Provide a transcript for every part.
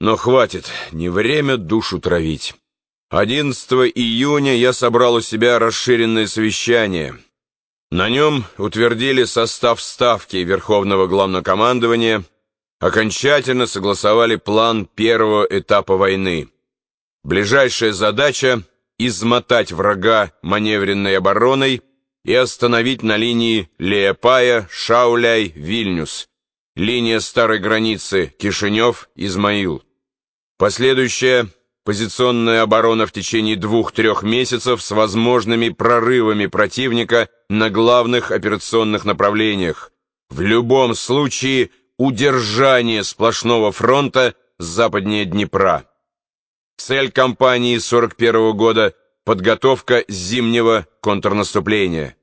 Но хватит, не время душу травить. 11 июня я собрал у себя расширенное совещание. На нем утвердили состав ставки Верховного Главнокомандования, окончательно согласовали план первого этапа войны. Ближайшая задача — измотать врага маневренной обороной и остановить на линии Леопая, Шауляй, Вильнюс, линия старой границы Кишинев-Измаил. Последующая позиционная оборона в течение двух-трех месяцев с возможными прорывами противника на главных операционных направлениях. В любом случае удержание сплошного фронта западнее Днепра. Цель кампании 41 года – подготовка зимнего контрнаступления.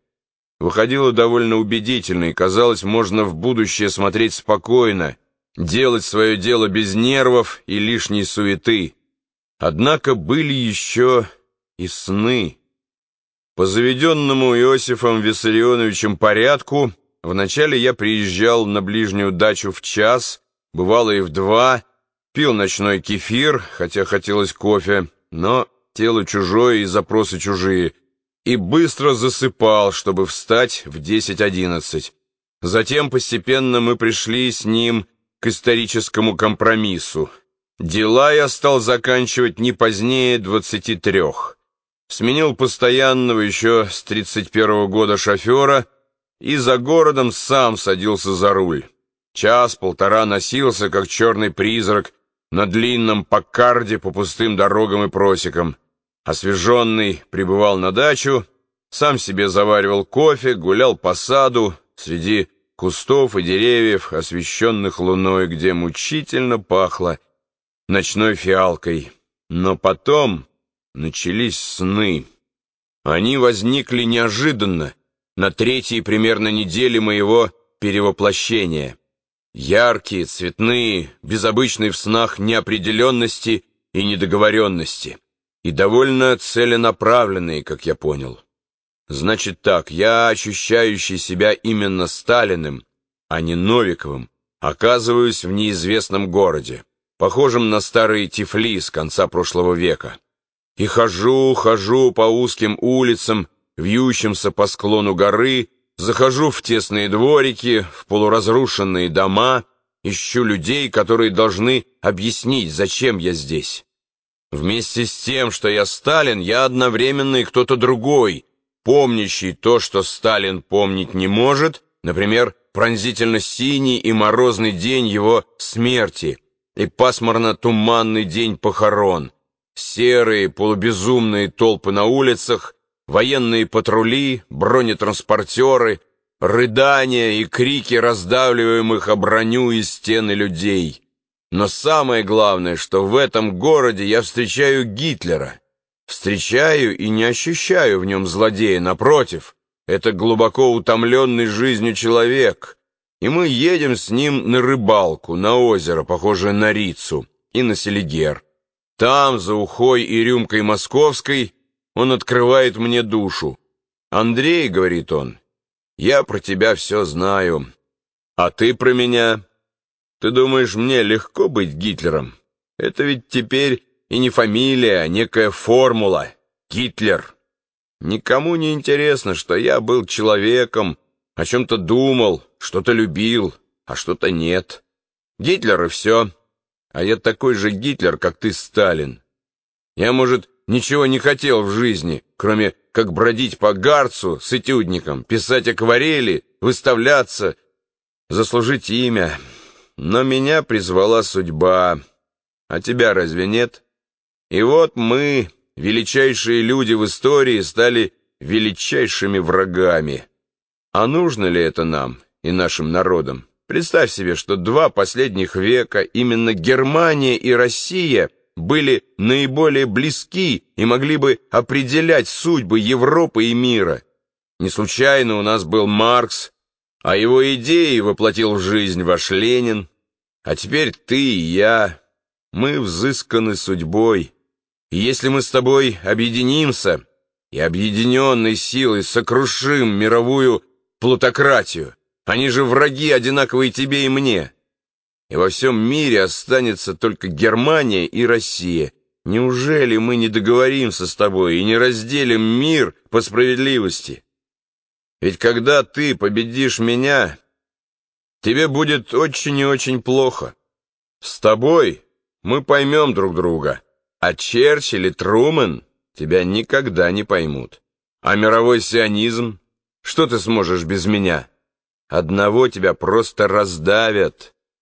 Выходило довольно убедительно, и казалось, можно в будущее смотреть спокойно, делать свое дело без нервов и лишней суеты. Однако были еще и сны. По заведенному Иосифом Виссарионовичем порядку, вначале я приезжал на ближнюю дачу в час, бывало и в два, пил ночной кефир, хотя хотелось кофе, но тело чужое и запросы чужие, и быстро засыпал, чтобы встать в десять-одиннадцать. Затем постепенно мы пришли с ним к историческому компромиссу. Дела я стал заканчивать не позднее двадцати трех. Сменил постоянного еще с тридцать первого года шофера и за городом сам садился за руль. Час-полтора носился, как черный призрак, на длинном покарде по пустым дорогам и просекам. Освеженный прибывал на дачу, сам себе заваривал кофе, гулял по саду среди кустов и деревьев, освещенных луной, где мучительно пахло ночной фиалкой. Но потом начались сны. Они возникли неожиданно, на третьей примерно неделе моего перевоплощения. Яркие, цветные, без обычной в снах неопределенности и недоговоренности. И довольно целенаправленные, как я понял. Значит так, я, ощущающий себя именно Сталиным, а не Новиковым, оказываюсь в неизвестном городе похожим на старые Тифли с конца прошлого века. И хожу, хожу по узким улицам, вьющимся по склону горы, захожу в тесные дворики, в полуразрушенные дома, ищу людей, которые должны объяснить, зачем я здесь. Вместе с тем, что я Сталин, я одновременно и кто-то другой, помнящий то, что Сталин помнить не может, например, пронзительно синий и морозный день его смерти — и пасмурно-туманный день похорон, серые полубезумные толпы на улицах, военные патрули, бронетранспортеры, рыдания и крики раздавливаемых о броню и стены людей. Но самое главное, что в этом городе я встречаю Гитлера. Встречаю и не ощущаю в нем злодея, напротив. Это глубоко утомленный жизнью человек, и мы едем с ним на рыбалку, на озеро, похожее на Рицу, и на Селигер. Там, за ухой и рюмкой московской, он открывает мне душу. «Андрей», — говорит он, — «я про тебя все знаю. А ты про меня? Ты думаешь, мне легко быть Гитлером? Это ведь теперь и не фамилия, а некая формула. Гитлер. Никому не интересно, что я был человеком, о чем-то думал, что-то любил, а что-то нет. Гитлер и все. А я такой же Гитлер, как ты, Сталин. Я, может, ничего не хотел в жизни, кроме как бродить по Гарцу с этюдником, писать акварели, выставляться, заслужить имя. Но меня призвала судьба. А тебя разве нет? И вот мы, величайшие люди в истории, стали величайшими врагами. А нужно ли это нам и нашим народам? Представь себе, что два последних века именно Германия и Россия были наиболее близки и могли бы определять судьбы Европы и мира. Не случайно у нас был Маркс, а его идеи воплотил в жизнь ваш Ленин. А теперь ты и я, мы взысканы судьбой. И если мы с тобой объединимся и объединенной силой сокрушим мировую плутократию. Они же враги одинаковые тебе и мне. и во всем мире останется только Германия и Россия. Неужели мы не договоримся с тобой и не разделим мир по справедливости? Ведь когда ты победишь меня, тебе будет очень и очень плохо. С тобой мы поймем друг друга, а Черчилль и Трумэн тебя никогда не поймут. А мировой сионизм? Что ты сможешь без меня? Одного тебя просто раздавят».